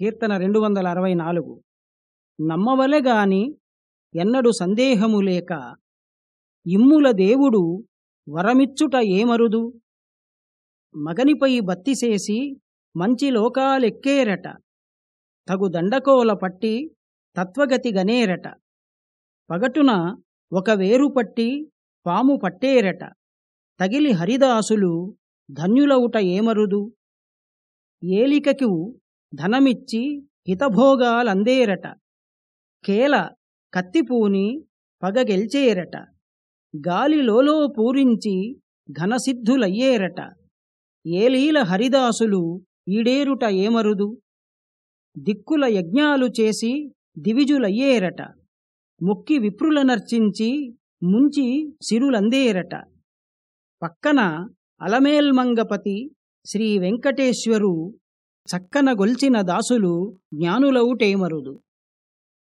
కీర్తన రెండు వందల అరవై నాలుగు. నమ్మవలెగాని ఎన్నడు సందేహము లేక ఇమ్ముల దేవుడు వరమిచ్చుట ఏమరుదు? మగనిపై బత్తిసేసి మంచి లోకాలెక్కేరట. తగు దండకోల పట్టి తత్వగతి గనేరట. పగటున ఒక వేరు పట్టి పాము పట్టేరట. తగిలి హరిదాసులు ధన్యులవుట ఏమరుదు? ఏలికకు ధనమిచ్చి హితభోగాలందేరట. కేల కత్తిపూని పగగెల్చేరట. గాలిలోలో పూరించి ఘనసిద్ధులయ్యేరట. ఏలీల హరిదాసులు ఈడేరుట ఏమరుదు? దిక్కుల యజ్ఞాలు చేసి దివిజులయ్యేరట. ముక్కి విప్రులనర్చించి ముంచి సిరులందేరట. పక్కన అలమేల్మంగపతి శ్రీ వెంకటేశ్వరు చక్కన గొల్చిన దాసులు జ్ఞానులవుటేమరుదు